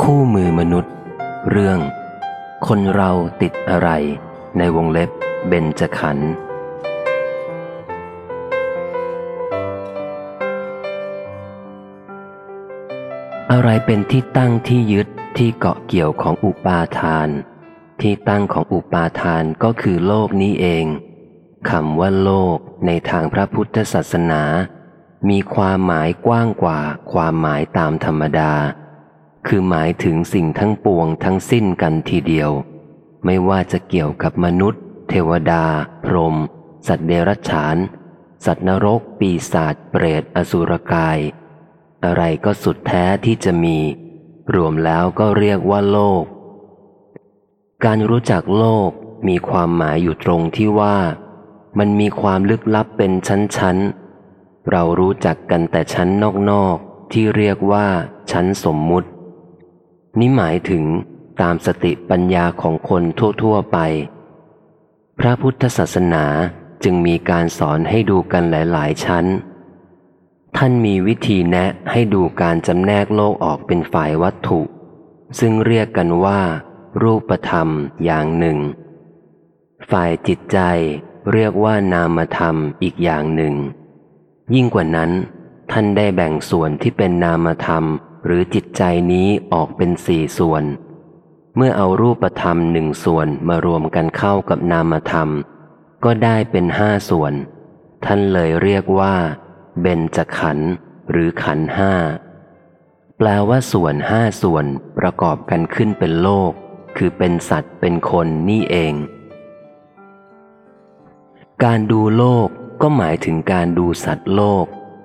คู่มือมนุษย์ เรื่อง คนเราติดอะไร ในวงเล็บเบญจขันธ์อะไรเป็นที่ตั้งที่ยึดที่เกาะเกี่ยวของอุปาทาน ที่ตั้งของอุปาทานก็คือโลกนี้เองคำว่าโลกในทางพระพุทธศาสนา มีความหมายกว้างกว่าความหมายตามธรรมดา คือหมายถึงสิ่งทั้งปวงทั้งสิ้นกันทีเดียว ไม่ว่าจะเกี่ยวกับมนุษย์ เทวดา พรหมสัตว์เดรัจฉาน สัตว์นรก ปีศาจเปรตอสุรกาย อะไรก็สุดแท้ที่จะมี รวมแล้วก็เรียกว่าโลก การรู้จักโลกมีความหมายอยู่ตรงที่ว่า มันมีความลึกลับเป็นชั้นๆ เรารู้จักกันแต่ชั้นนอกๆ ที่เรียกว่าชั้นสมมุติ นี่หมายถึงตามสติปัญญาของคนทั่ว ๆ ไป พระพุทธศาสนาจึงมีการสอนให้ดูกันหลาย ๆ ชั้น ท่านมีวิธีแนะให้ดูการจำแนกโลกออกเป็นฝ่ายวัตถุ ซึ่งเรียกกันว่า รูปธรรมอย่างหนึ่ง ฝ่ายจิตใจเรียกว่านามธรรมอีกอย่างหนึ่ง ยิ่งกว่านั้น ท่านได้แบ่งส่วนที่เป็นนามธรรม หรือจิตใจนี้ออกเป็นสี่ส่วน เมื่อเอารูปธรรมหนึ่งส่วนมารวมกันเข้ากับนามธรรม ก็ได้เป็นห้าส่วน ท่านเลยเรียกว่าเบญจขันธ์หรือขันธ์ห้าแปลว่าส่วนห้าส่วนประกอบกันขึ้นเป็นโลก คือเป็นสัตว์เป็นคนนี่เอง การดูโลกก็หมายถึงการดูสัตว์โลก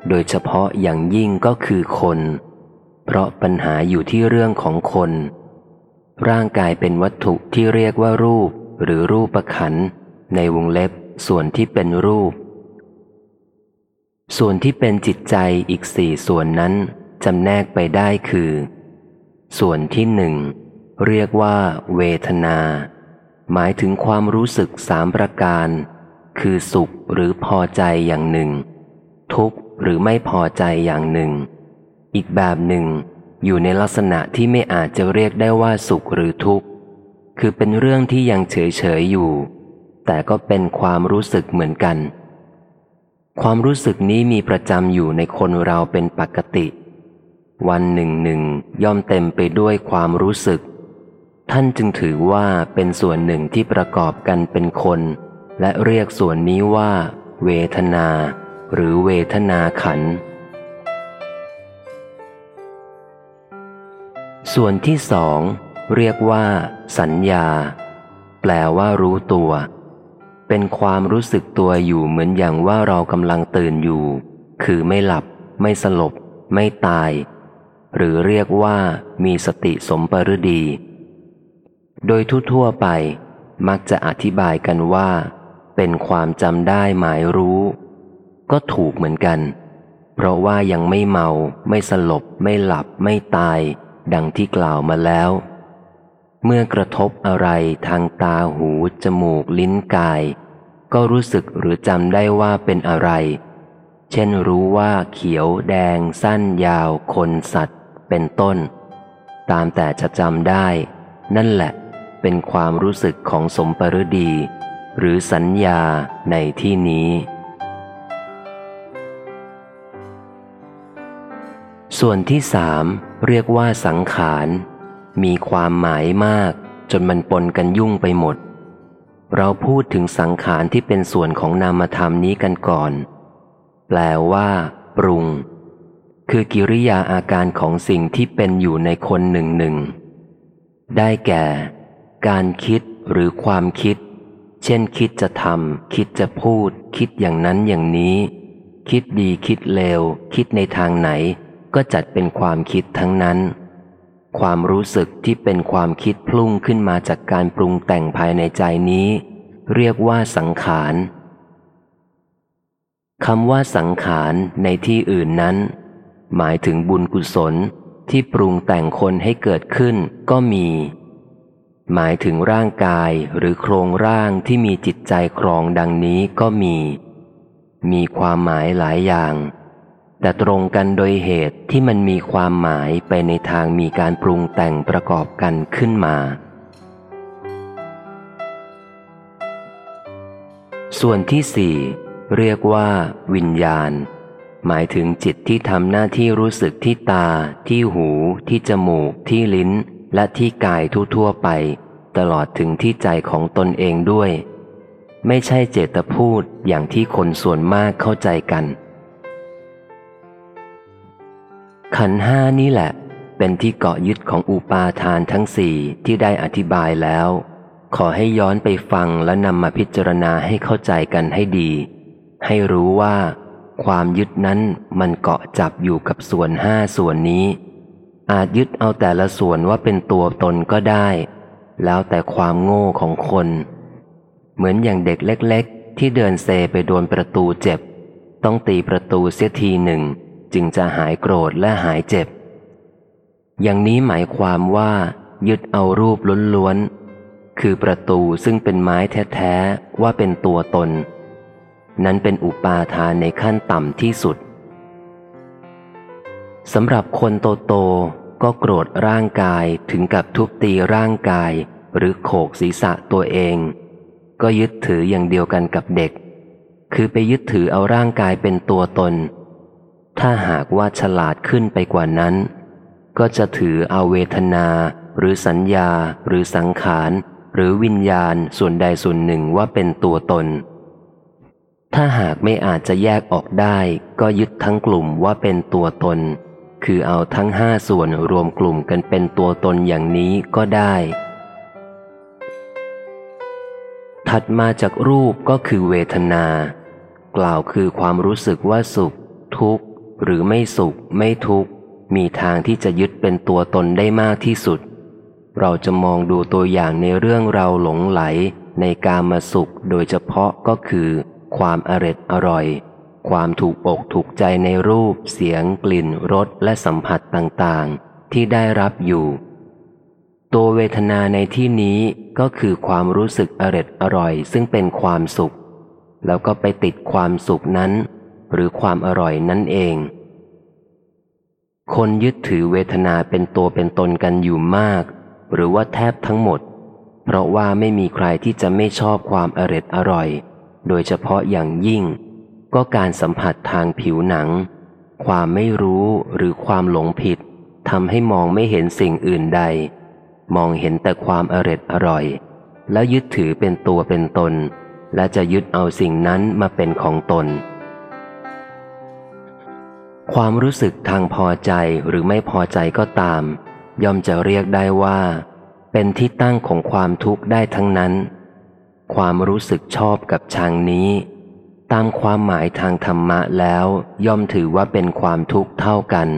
โดยเฉพาะอย่างยิ่งก็คือคน เพราะปัญหาอยู่ที่เรื่องของคน ร่างกายเป็นวัตถุที่เรียกว่ารูปหรือรูปประขันในวงเล็บส่วนที่เป็นรูป ส่วนที่เป็นจิตใจอีกสี่ส่วนนั้นจำแนกไปได้คือ ส่วนที่หนึ่งเรียกว่า เวทนา หมายถึงความรู้สึกสามประการ คือสุขหรือพอใจอย่างหนึ่ง ทุกข์หรือไม่พอใจอย่างหนึ่ง อีกแบบหนึ่ง อยู่ในลักษณะที่ไม่อาจจะเรียกได้ว่าสุขหรือทุกข์ คือเป็นเรื่องที่ยังเฉยเฉยอยู่ แต่ก็เป็นความรู้สึกเหมือนกัน ความรู้สึกนี้มีประจำอยู่ในคนเราเป็นปกติ วันหนึ่งหนึ่งย่อมเต็มไปด้วยความรู้สึก ท่านจึงถือว่าเป็นส่วนหนึ่งที่ประกอบกันเป็นคน และเรียกส่วนนี้ว่า เวทนา หรือเวทนาขัน ส่วนที่สองเรียกว่า สัญญา แปลว่ารู้ตัว เป็นความรู้สึกตัวอยู่เหมือนอย่างว่าเรากำลังตื่นอยู่ คือไม่หลับ ไม่สลบ ไม่ตาย หรือเรียกว่ามีสติสมปรดี โดยทั่วๆไป มักจะอธิบายกันว่า เป็นความจำได้หมายรู้ ก็ถูกเหมือนกัน เพราะว่ายังไม่เมา ไม่สลบ ไม่หลับ ไม่ตาย ดังที่กล่าวมาแล้ว เมื่อกระทบอะไรทางตาหู จมูกลิ้นกาย ก็รู้สึกหรือจำได้ว่าเป็นอะไร เช่นรู้ว่าเขียวแดง สั้นยาว คนสัตว์ เป็นต้น ตามแต่จะจำได้ นั่นแหละเป็นความรู้สึกของสมปรดี หรือสัญญาในที่นี้ ส่วนที่สามเรียกว่าสังขาร มีความหมายมาก จนมันปนกันยุ่งไปหมด เราพูดถึงสังขารที่เป็นส่วนของนามธรรมนี้กันก่อน แปลว่า ปรุง คือกิริยาอาการของสิ่งที่เป็นอยู่ในคนหนึ่งหนึ่ง ได้แก่ การคิดหรือความคิด เช่นคิดจะทำคิดจะพูด คิดอย่างนั้นอย่างนี้ คิดดีคิดเลว คิดในทางไหน ก็จัดเป็นความคิดทั้งนั้น ความรู้สึกที่เป็นความคิดพลุ่งขึ้นมาจากการปรุงแต่งภายในใจนี้ เรียกว่าสังขารคำว่าสังขารในที่อื่นนั้น หมายถึงบุญกุศลที่ปรุงแต่งคนให้เกิดขึ้นก็มี หมายถึงร่างกายหรือโครงร่างที่มีจิตใจครองดังนี้ก็มี มีความหมายหลายอย่าง แต่ตรงกันโดยเหตุที่มันมีความหมายไปในทางมีการปรุงแต่งประกอบกันขึ้นมา ส่วนที่สี่เรียกว่าวิญญาณ หมายถึงจิตที่ทำหน้าที่รู้สึกที่ตา ที่หู ที่จมูก ที่ลิ้น และที่กายทั่วๆไป ตลอดถึงที่ใจของตนเองด้วย ไม่ใช่เจตพูดอย่างที่คนส่วนมากเข้าใจกัน ขันห้านี่แหละ เป็นที่เกาะยึดของอุปาทานทั้งสี่ที่ได้อธิบายแล้ว ขอให้ย้อนไปฟังและนำมาพิจารณาให้เข้าใจกันให้ดี ให้รู้ว่า ความยึดนั้นมันเกาะจับอยู่กับส่วนห้าส่วนนี้ อาจยึดเอาแต่ละส่วนว่าเป็นตัวตนก็ได้ แล้วแต่ความโง่ของคน เหมือนอย่างเด็กเล็ก ๆ ที่เดินเซไปโดนประตูเจ็บ ต้องตีประตูเสียทีหนึ่ง จึงจะหายโกรธและหายเจ็บ อย่างนี้หมายความว่า ยึดเอารูปล้วนๆ คือประตูซึ่งเป็นไม้แท้ๆ ว่าเป็นตัวตน นั้นเป็นอุปาทานในขั้นต่ำที่สุดสำหรับคนโตๆก็โกรธร่างกายถึงกับทุบตีร่างกาย หรือโขกศีรษะตัวเอง ก็ยึดถืออย่างเดียวกันกับเด็ก คือไปยึดถือเอาร่างกายเป็นตัวตน ถ้าหากว่าฉลาดขึ้นไปกว่านั้น ก็จะถือเอาเวทนา หรือสัญญา หรือสังขาร หรือวิญญาณส่วนใดส่วนหนึ่งว่าเป็นตัวตน ถ้าหากไม่อาจจะแยกออกได้ ก็ยึดทั้งกลุ่มว่าเป็นตัวตน คือเอาทั้งห้าส่วนรวมกลุ่มกันเป็นตัวตนอย่างนี้ก็ได้ ถัดมาจากรูปก็คือเวทนา กล่าวคือความรู้สึกว่าสุข ทุกข์ หรือไม่สุข ไม่ทุกข์ มีทางที่จะยึดเป็นตัวตนได้มากที่สุด เราจะมองดูตัวอย่างในเรื่องเราหลงไหลในกามาสุขโดยเฉพาะก็คือ ความอร็ดอร่อย ความถูกอกถูกใจในรูป เสียง กลิ่นรสและสัมผัสต่างๆ ที่ได้รับอยู่ ตัวเวทนาในที่นี้ก็คือความรู้สึกอร็ดอร่อย ซึ่งเป็นความสุข แล้วก็ไปติดความสุขนั้น หรือความอร่อยนั่นเอง คนยึดถือเวทนาเป็นตัวเป็นตนกันอยู่มาก หรือว่าแทบทั้งหมด เพราะว่าไม่มีใครที่จะไม่ชอบความอร็ดอร่อย โดยเฉพาะอย่างยิ่ง ก็การสัมผัสทางผิวหนัง ความไม่รู้หรือความหลงผิดทำให้มองไม่เห็นสิ่งอื่นใด มองเห็นแต่ความอร็ดอร่อย แล้วยึดถือเป็นตัวเป็นตน และจะยึดเอาสิ่งนั้นมาเป็นของตน ความรู้สึกทางพอใจหรือไม่พอใจก็ตาม ย่อมจะเรียกได้ว่า เป็นที่ตั้งของความทุกข์ได้ทั้งนั้น ความรู้สึกชอบกับชังนี้ ตามความหมายทางธรรมะแล้วย่อมถือว่าเป็นความทุกข์เท่ากัน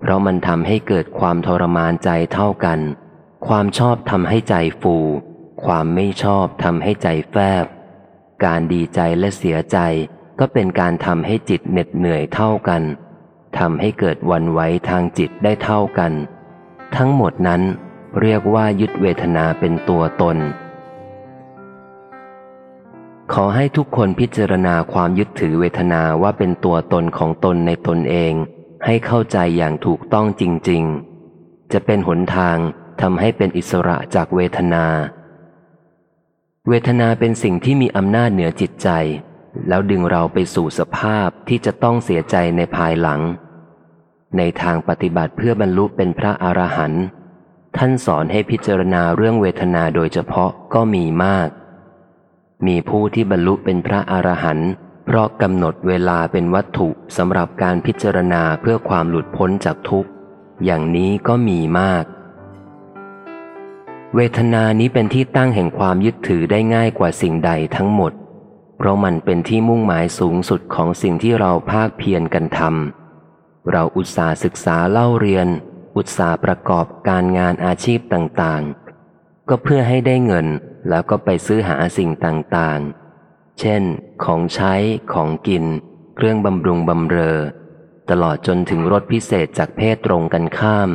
เพราะมันทำให้เกิดความทรมานใจเท่ากัน ความชอบทำให้ใจฟู ความไม่ชอบทำให้ใจแฟบ การดีใจและเสียใจก็เป็นการทำให้จิตเหน็ดเหนื่อยเท่ากัน ทำให้เกิดวันไหวทางจิตได้เท่ากัน ทั้งหมดนั้นเรียกว่ายึดเวทนาเป็นตัวตน ขอให้ทุกคนพิจารณาความยึดถือเวทนาว่าเป็นตัวตนของตนในตนเอง ให้เข้าใจอย่างถูกต้องจริง ๆ จะเป็นหนทางทำให้เป็นอิสระจากเวทนา เวทนาเป็นสิ่งที่มีอำนาจเหนือจิตใจ แล้วดึงเราไปสู่สภาพที่จะต้องเสียใจในภายหลัง ในทางปฏิบัติเพื่อบรรลุเป็นพระอรหันต์ท่านสอนให้พิจารณาเรื่องเวทนาโดยเฉพาะก็มีมาก มีผู้ที่บรรลุเป็นพระอรหันต์เพราะกำหนดเวลาเป็นวัตถุสำหรับการพิจารณาเพื่อความหลุดพ้นจากทุกข์ อย่างนี้ก็มีมาก เวทนานี้เป็นที่ตั้งแห่งความยึดถือได้ง่ายกว่าสิ่งใดทั้งหมด เพราะมันเป็นที่มุ่งหมายสูงสุดของสิ่งที่เราภาคเพียรกันทำ เราอุตสาห์ศึกษาเล่าเรียน อุตสาห์ประกอบการงานอาชีพต่างๆ ก็เพื่อให้ได้เงินแล้วก็ไปซื้อหาสิ่งต่างๆ เช่น ของใช้ของกิน เครื่องบำรุงบำเรอ ตลอดจนถึงรถพิเศษจากเพศตรงกันข้าม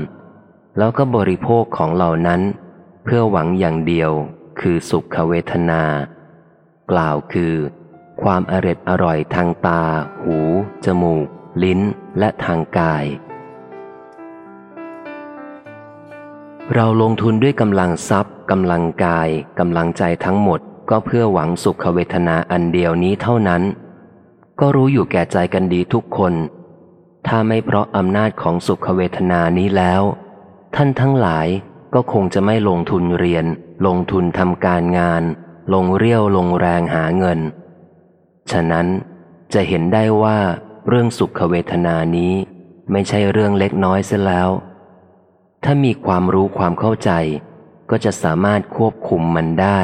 แล้วก็บริโภคของเหล่านั้น เพื่อหวังอย่างเดียว คือสุขเวทนา กล่าวคือ ความอร็ดอร่อยทางตา หู จมูก ลิ้นและทางกาย เราลงทุนด้วยกำลังทรัพย์กำลังกายกำลังใจทั้งหมด ก็เพื่อหวังสุขเวทนาอันเดียวนี้เท่านั้น ก็รู้อยู่แก่ใจกันดีทุกคน ถ้าไม่เพราะอำนาจของสุขเวทนานี้แล้ว ท่านทั้งหลายก็คงจะไม่ลงทุนเรียน ลงทุนทำการงาน ลงเรี่ยวลงแรงหาเงิน ฉะนั้นจะเห็นได้ว่า เรื่องสุขเวทนานี้ไม่ใช่เรื่องเล็กน้อยเสียแล้ว ถ้ามีความรู้ความเข้าใจ ก็จะสามารถควบคุมมันได้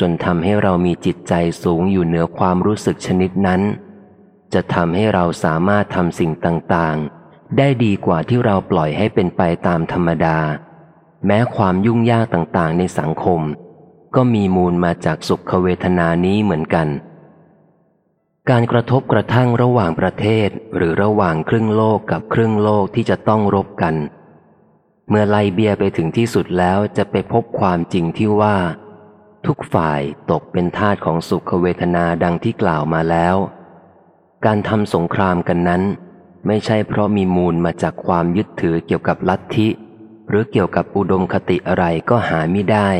จนทำให้เรามีจิตใจสูงอยู่เหนือความรู้สึกชนิดนั้น จะทำให้เราสามารถทำสิ่งต่างๆ ได้ดีกว่าที่เราปล่อยให้เป็นไปตามธรรมดา แม้ความยุ่งยากต่างๆ ในสังคม ก็มีมูลมาจากสุขเวทนานี้เหมือนกัน การกระทบกระทั่งระหว่างประเทศหรือระหว่างครึ่งโลกกับครึ่งโลกที่จะต้องรบกัน เมื่อไล่เบียไปถึงที่สุดแล้วจะไปพบความจริงที่ว่า ทุกฝ่ายตกเป็นทาสของสุขเวทนาดังที่กล่าวมาแล้ว การทำสงครามกันนั้น ไม่ใช่เพราะมีมูลมาจากความยึดถือเกี่ยวกับลัทธิ หรือเกี่ยวกับอุดมคติอะไรก็หาไม่ได้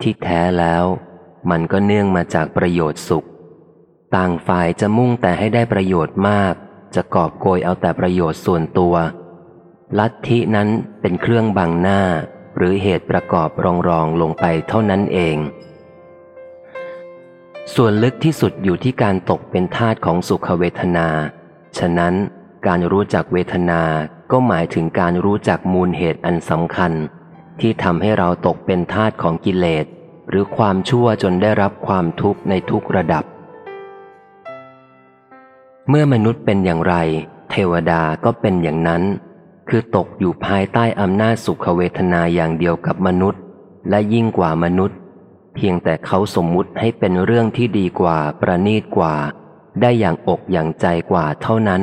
ที่แท้แล้ว มันก็เนื่องมาจากประโยชน์สุข ต่างฝ่ายจะมุ่งแต่ให้ได้ประโยชน์มาก จะกอบโกยเอาแต่ประโยชน์ส่วนตัว ลัทธินั้นเป็นเครื่องบังหน้า หรือเหตุประกอบรองรองลงไปเท่านั้นเอง ส่วนลึกที่สุดอยู่ที่การตกเป็นทาสของสุขเวทนา ฉะนั้นการรู้จักเวทนาก็หมายถึงการรู้จักมูลเหตุอันสำคัญ ที่ทำให้เราตกเป็นทาสของกิเลส หรือความชั่วจนได้รับความทุกข์ในทุกระดับ เมื่อมนุษย์เป็นอย่างไร เทวดาก็เป็นอย่างนั้น คือตกอยู่ภายใต้อำนาจสุขเวทนาอย่างเดียวกับมนุษย์ และยิ่งกว่ามนุษย์ เพียงแต่เขาสมมุติให้เป็นเรื่องที่ดีกว่าประณีตกว่า ได้อย่างอกอย่างใจกว่าเท่านั้น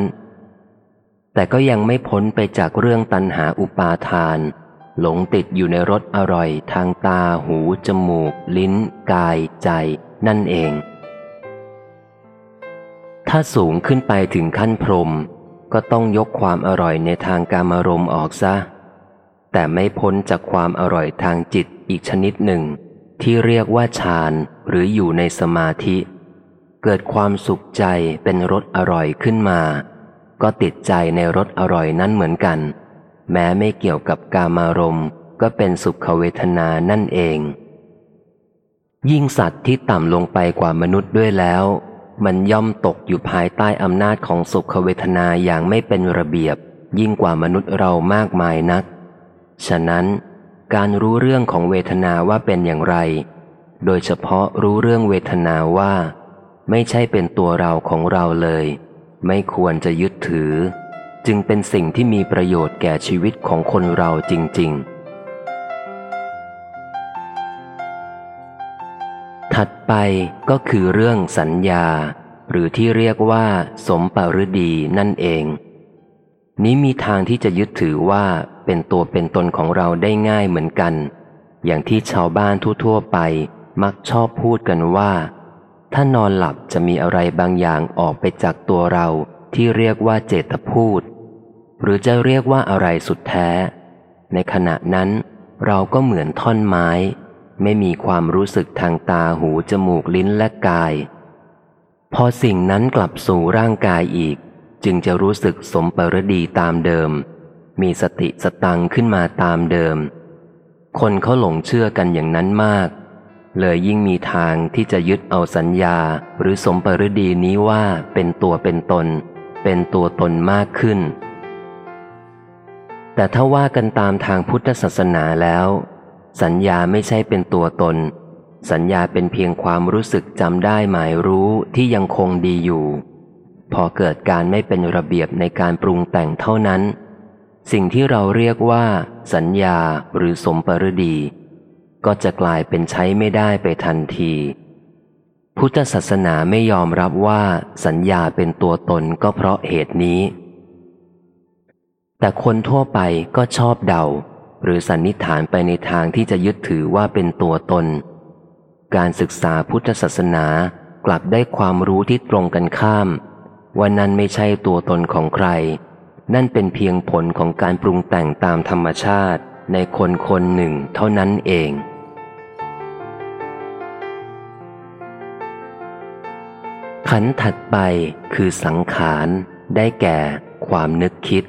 แต่ก็ยังไม่พ้นไปจากเรื่องตัณหาอุปาทาน หลงติดอยู่ในรสอร่อยทางตาหู จมูก ลิ้น กาย ใจ นั่นเอง ถ้าสูงขึ้นไปถึงขั้นพรม ก็ต้องยกความอร่อยในทางการมารมณ์ออกซะ แต่ไม่พ้นจากความอร่อยทางจิตอีกชนิดหนึ่ง ที่เรียกว่าฌานหรืออยู่ในสมาธิ เกิดความสุขใจเป็นรสอร่อยขึ้นมา ก็ติดใจในรสอร่อยนั้นเหมือนกัน แม้ไม่เกี่ยวกับกามารมณ์ก็เป็นสุขเวทนานั่นเองยิ่งสัตว์ที่ต่ำลงไปกว่ามนุษย์ด้วยแล้ว มันย่อมตกอยู่ภายใต้อำนาจของสุขเวทนาอย่างไม่เป็นระเบียบ ยิ่งกว่ามนุษย์เรามากมายนัก ฉะนั้น การรู้เรื่องของเวทนาว่าเป็นอย่างไร โดยเฉพาะรู้เรื่องเวทนาว่า ไม่ใช่เป็นตัวเราของเราเลย ไม่ควรจะยึดถือ จึงเป็นสิ่งที่มีประโยชน์แก่ชีวิตของคนเราจริง ๆ ถัดไปก็คือเรื่องสัญญา หรือที่เรียกว่า สมปรดีนั่นเอง นี้มีทางที่จะยึดถือว่าเป็นตัวเป็นตนของเราได้ง่ายเหมือนกัน อย่างที่ชาวบ้านทั่วๆไป มักชอบพูดกันว่า ถ้านอนหลับจะมีอะไรบางอย่างออกไปจากตัวเราที่เรียกว่าเจตพูด หรือจะเรียกว่าอะไรสุดแท้ ในขณะนั้นเราก็เหมือนท่อนไม้ ไม่มีความรู้สึกทางตาหูจมูกลิ้นและกาย พอสิ่งนั้นกลับสู่ร่างกายอีก จึงจะรู้สึกสมปรดีตามเดิม มีสติสตังขึ้นมาตามเดิม คนเขาหลงเชื่อกันอย่างนั้นมาก เลยยิ่งมีทางที่จะยึดเอาสัญญาหรือสมปรดีนี้ว่าเป็นตัวเป็นตน เป็นตัวตนมากขึ้น แต่ถ้าว่ากันตามทางพุทธศาสนาแล้ว สัญญาไม่ใช่เป็นตัวตน สัญญาเป็นเพียงความรู้สึกจำได้หมายรู้ที่ยังคงดีอยู่ พอเกิดการไม่เป็นระเบียบในการปรุงแต่งเท่านั้น สิ่งที่เราเรียกว่า สัญญาหรือสมปรดี ก็จะกลายเป็นใช้ไม่ได้ไปทันที พุทธศาสนาไม่ยอมรับว่าสัญญาเป็นตัวตนก็เพราะเหตุนี้ แต่คนทั่วไปก็ชอบเดา หรือสันนิษฐานไปในทางที่จะยึดถือว่าเป็นตัวตน การศึกษาพุทธศาสนากลับได้ความรู้ที่ตรงกันข้าม ว่านั่นไม่ใช่ตัวตนของใคร นั่นเป็นเพียงผลของการปรุงแต่งตามธรรมชาติในคนคนหนึ่งเท่านั้นเองขันถัดไปคือสังขาร ได้แก่ความนึกคิด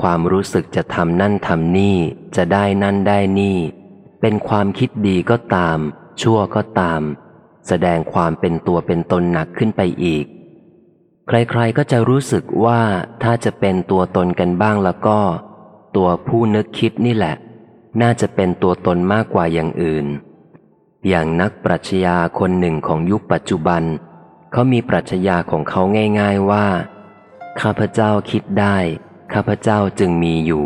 ความรู้สึกจะทำนั่นทำนี่ จะได้นั่นได้นี่ เป็นความคิดดีก็ตาม ชั่วก็ตาม แสดงความเป็นตัวเป็นตนหนักขึ้นไปอีก ใครๆก็จะรู้สึกว่าถ้าจะเป็นตัวตนกันบ้างแล้วก็ ตัวผู้นึกคิดนี่แหละ น่าจะเป็นตัวตนมากกว่าอย่างอื่น อย่างนักปรัชญาคนหนึ่งของยุคปัจจุบัน เขามีปรัชญาของเขาง่าย ๆว่า ข้าพเจ้าคิดได้ ข้าพเจ้าจึงมีอยู่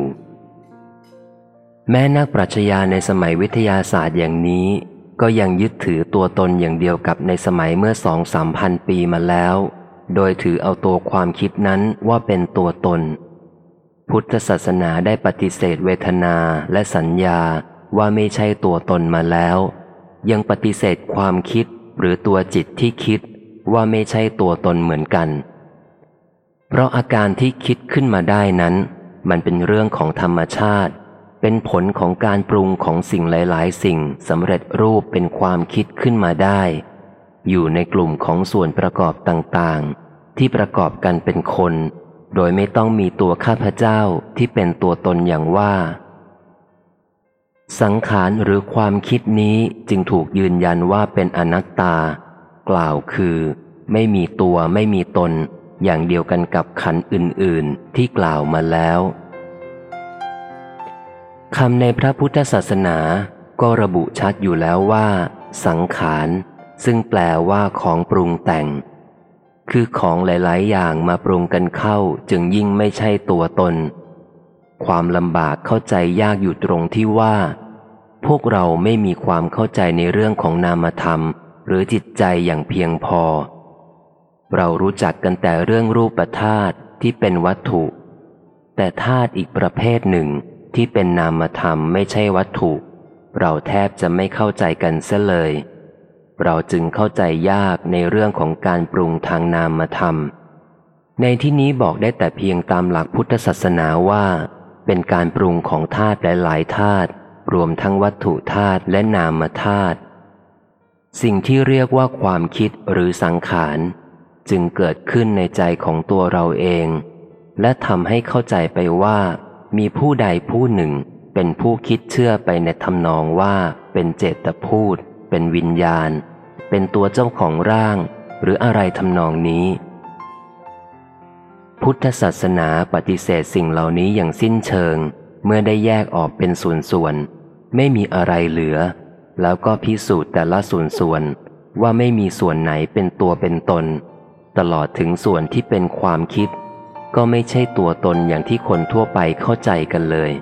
แม้นักปรัชญาในสมัยวิทยาศาสตร์อย่างนี้ ก็ยังยึดถือตัวตนอย่างเดียวกับในสมัยเมื่อสองสามพันปีมาแล้ว โดยถือเอาตัวความคิดนั้นว่าเป็นตัวตน พุทธศาสนาได้ปฏิเสธเวทนาและสัญญาว่าไม่ใช่ตัวตนมาแล้ว ยังปฏิเสธความคิดหรือตัวจิตที่คิดว่าไม่ใช่ตัวตนเหมือนกัน เพราะอาการที่คิดขึ้นมาได้นั้น มันเป็นเรื่องของธรรมชาติ เป็นผลของการปรุงของสิ่งหลาย ๆ สิ่งสำเร็จรูปเป็นความคิดขึ้นมาได้ อยู่ในกลุ่มของส่วนประกอบต่างๆ ที่ประกอบกันเป็นคน โดยไม่ต้องมีตัวข้าพเจ้าที่เป็นตัวตนอย่างว่า สังขารหรือความคิดนี้จึงถูกยืนยันว่าเป็นอนัตตา กล่าวคือ ไม่มีตัวไม่มีตน อย่างเดียวกันกับขันอื่น ๆ ที่กล่าวมาแล้วคำในพระพุทธศาสนาก็ระบุชัดอยู่แล้วว่า สังขาร ซึ่งแปลว่าของปรุงแต่ง คือของหลาย ๆ อย่างมาปรุงกันเข้าจึงยิ่งไม่ใช่ตัวตน ความลำบากเข้าใจยากอยู่ตรงที่ว่า พวกเราไม่มีความเข้าใจในเรื่องของนามธรรม หรือจิตใจอย่างเพียงพอ เรารู้จักกันแต่เรื่องรูปธาตุที่เป็นวัตถุ แต่ธาตุอีกประเภทหนึ่งที่เป็นนามธรรมไม่ใช่วัตถุ เราแทบจะไม่เข้าใจกันเสียเลย เราจึงเข้าใจยากในเรื่องของการปรุงทางนามธรรม ในที่นี้บอกได้แต่เพียงตามหลักพุทธศาสนาว่า เป็นการปรุงของธาตุหลายๆธาตุรวมทั้งวัตถุธาตุและนามธาตุสิ่งที่เรียกว่าความคิดหรือสังขาร จึงเกิดขึ้นในใจของตัวเราเอง และทำให้เข้าใจไปว่า มีผู้ใดผู้หนึ่ง เป็นผู้คิดเชื่อไปในทำนองว่าเป็นเจตพูด เป็นวิญญาณ เป็นตัวเจ้าของร่าง หรืออะไรทำนองนี้ พุทธศาสนาปฏิเสธสิ่งเหล่านี้อย่างสิ้นเชิง เมื่อได้แยกออกเป็นส่วนๆไม่มีอะไรเหลือ แล้วก็พิสูจน์แต่ละส่วนๆว่าไม่มีส่วนไหนเป็นตัวเป็นตน ตลอดถึงส่วนที่เป็นความคิด ก็ไม่ใช่ตัวตนอย่างที่คนทั่วไปเข้าใจกันเลย